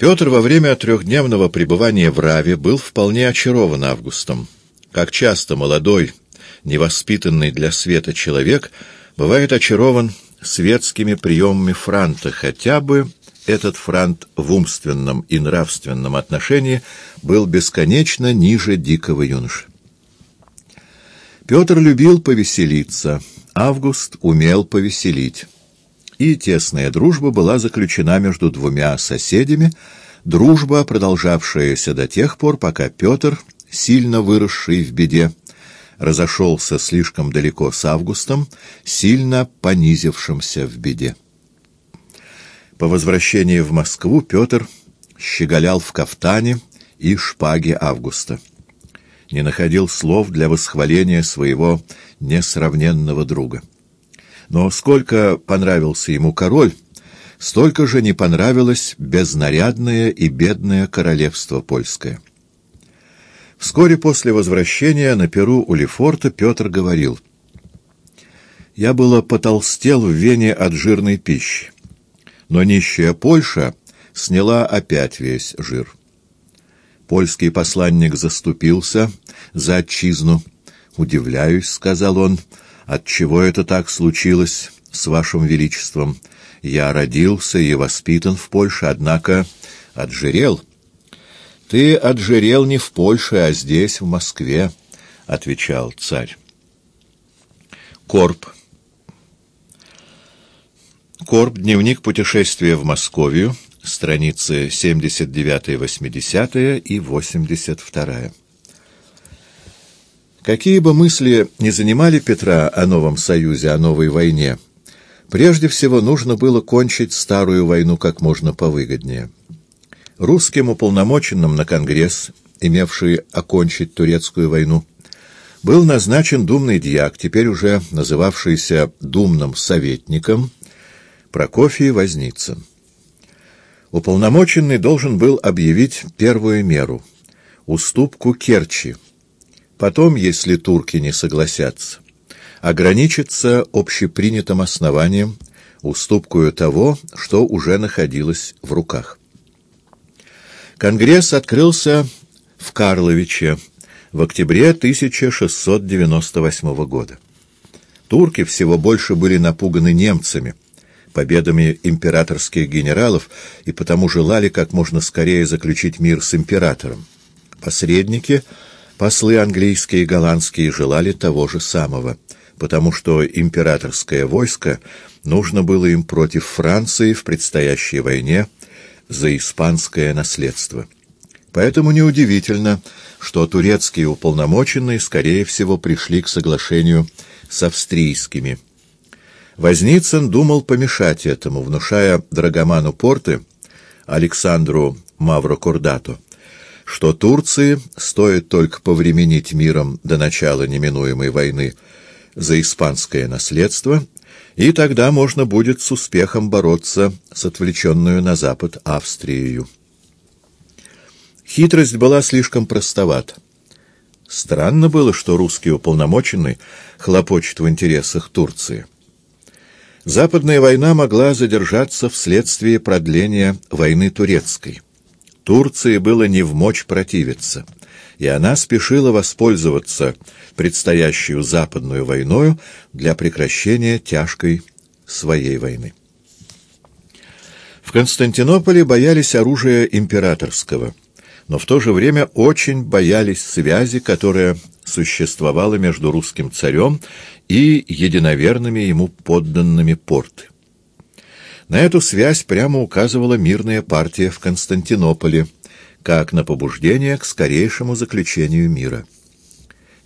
Петр во время трехдневного пребывания в Раве был вполне очарован Августом. Как часто молодой, невоспитанный для света человек бывает очарован светскими приемами франта, хотя бы этот франт в умственном и нравственном отношении был бесконечно ниже дикого юноши. Петр любил повеселиться, Август умел повеселить. И тесная дружба была заключена между двумя соседями, дружба, продолжавшаяся до тех пор, пока Петр, сильно выросший в беде, разошелся слишком далеко с Августом, сильно понизившимся в беде. По возвращении в Москву Петр щеголял в кафтане и шпаге Августа. Не находил слов для восхваления своего несравненного друга. Но сколько понравился ему король, столько же не понравилось безнарядное и бедное королевство польское. Вскоре после возвращения на Перу у Лефорта Петр говорил, «Я было потолстел в Вене от жирной пищи, но нищая Польша сняла опять весь жир». Польский посланник заступился за отчизну. «Удивляюсь», — сказал он, — «отчего это так случилось с вашим величеством? Я родился и воспитан в Польше, однако отжирел». «Ты отжирел не в Польше, а здесь, в Москве», — отвечал царь. Корп. Корп. Дневник путешествия в Московию. Страницы 79-80 и 82. Какие бы мысли ни занимали Петра о новом союзе, о новой войне, прежде всего нужно было кончить старую войну как можно повыгоднее. Русским уполномоченным на Конгресс, имевший окончить турецкую войну, был назначен думный дьяк, теперь уже называвшийся думным советником, Прокофий Возницын. Уполномоченный должен был объявить первую меру — уступку Керчи. Потом, если турки не согласятся, ограничиться общепринятым основанием, уступкою того, что уже находилось в руках. Конгресс открылся в Карловиче в октябре 1698 года. Турки всего больше были напуганы немцами, победами императорских генералов и потому желали как можно скорее заключить мир с императором. Посредники, послы английские и голландские, желали того же самого, потому что императорское войско нужно было им против Франции в предстоящей войне за испанское наследство. Поэтому неудивительно, что турецкие уполномоченные, скорее всего, пришли к соглашению с австрийскими. Возницын думал помешать этому, внушая Драгоману Порты, Александру Маврокурдату, что Турции стоит только повременить миром до начала неминуемой войны за испанское наследство и тогда можно будет с успехом бороться с отвлеченную на запад Австрией. Хитрость была слишком простовата. Странно было, что русский уполномоченный хлопочет в интересах Турции. Западная война могла задержаться вследствие продления войны турецкой. Турции было не в мочь противиться — и она спешила воспользоваться предстоящую западную войною для прекращения тяжкой своей войны. В Константинополе боялись оружия императорского, но в то же время очень боялись связи, которая существовала между русским царем и единоверными ему подданными порты. На эту связь прямо указывала мирная партия в Константинополе – как на побуждение к скорейшему заключению мира.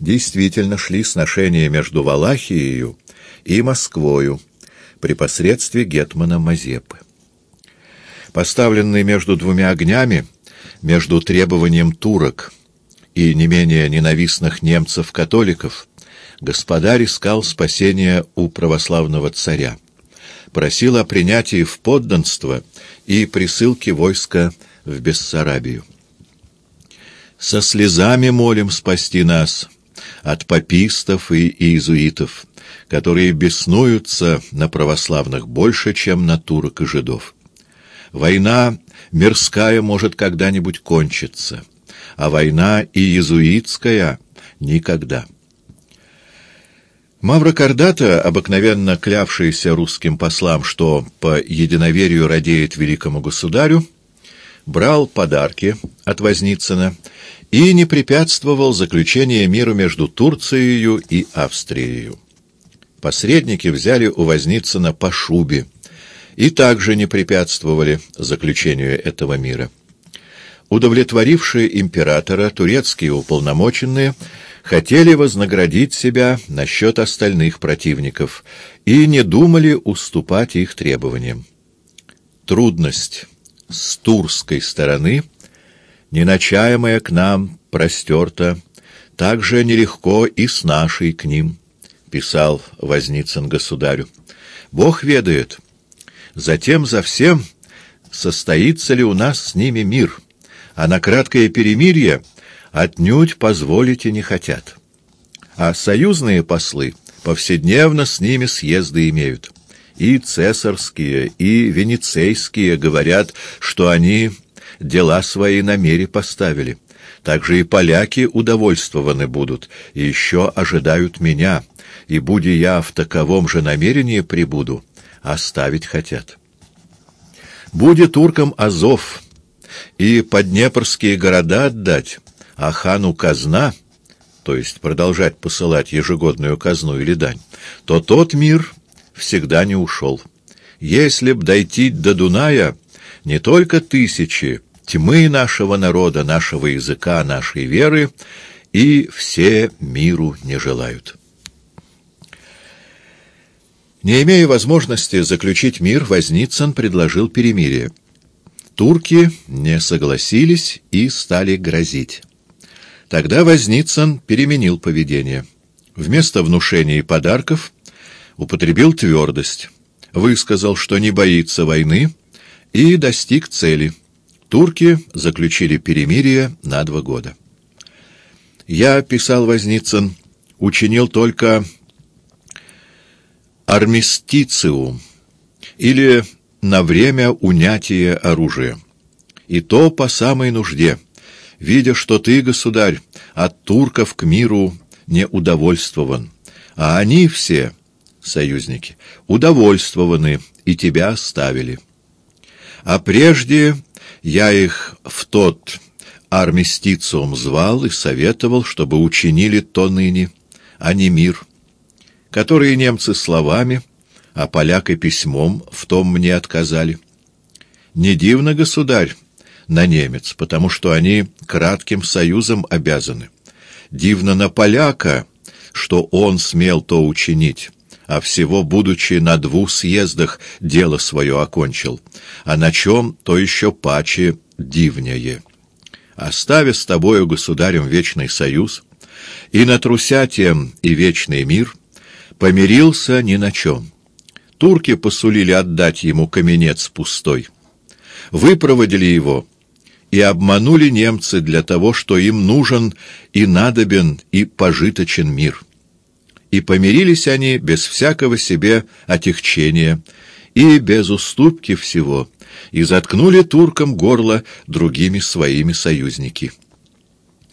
Действительно шли сношения между Валахией и Москвою при посредстве Гетмана Мазепы. Поставленный между двумя огнями, между требованием турок и не менее ненавистных немцев-католиков, господарь искал спасения у православного царя, просил о принятии в подданство и присылке войска в Бессарабию. Со слезами молим спасти нас от папистов и иезуитов, которые беснуются на православных больше, чем на турок и жидов. Война мирская может когда-нибудь кончиться, а война иезуитская — никогда. Мавра Кардата, обыкновенно клявшийся русским послам, что по единоверию радеет великому государю, брал подарки от Возницына и не препятствовал заключению мира между Турцией и Австрией. Посредники взяли у Возницына по шубе и также не препятствовали заключению этого мира. Удовлетворившие императора турецкие уполномоченные хотели вознаградить себя насчет остальных противников и не думали уступать их требованиям. Трудность с турской стороны — неначаемая к нам простерта, так же нелегко и с нашей к ним, — писал Возницын государю. Бог ведает. Затем за всем состоится ли у нас с ними мир, а на краткое перемирие отнюдь позволите не хотят. А союзные послы повседневно с ними съезды имеют. И цесарские, и венецейские говорят, что они дела свои на мере поставили. Также и поляки удовольствованы будут, и еще ожидают меня, и, будь я в таковом же намерении прибуду, оставить хотят. Будет туркам Азов и поднепрские города отдать, а хану казна, то есть продолжать посылать ежегодную казну или дань, то тот мир всегда не ушел. Если б дойти до Дуная, не только тысячи, тьмы нашего народа, нашего языка, нашей веры, и все миру не желают. Не имея возможности заключить мир, Возницын предложил перемирие. Турки не согласились и стали грозить. Тогда Возницын переменил поведение. Вместо внушения и подарков употребил твердость, высказал, что не боится войны, и достиг цели — Турки заключили перемирие на два года. Я, писал Возницын, учинил только армистициум, или на время унятия оружия. И то по самой нужде, видя, что ты, государь, от турков к миру не удовольствован, а они все, союзники, удовольствованы и тебя оставили. А прежде я их в тот армистициум звал и советовал, чтобы учинили то ныне, а не мир, которые немцы словами, а поляк и письмом в том мне отказали. Не дивно, государь, на немец, потому что они кратким союзом обязаны. Дивно на поляка, что он смел то учинить, а всего, будучи на двух съездах, дело свое окончил, а на чем, то еще паче дивнее. Оставя с тобою, государем, вечный союз, и натруся тем и вечный мир, помирился ни на чем. Турки посулили отдать ему каменец пустой. Выпроводили его и обманули немцы для того, что им нужен и надобен и пожиточен мир и помирились они без всякого себе отягчения и без уступки всего, и заткнули туркам горло другими своими союзники.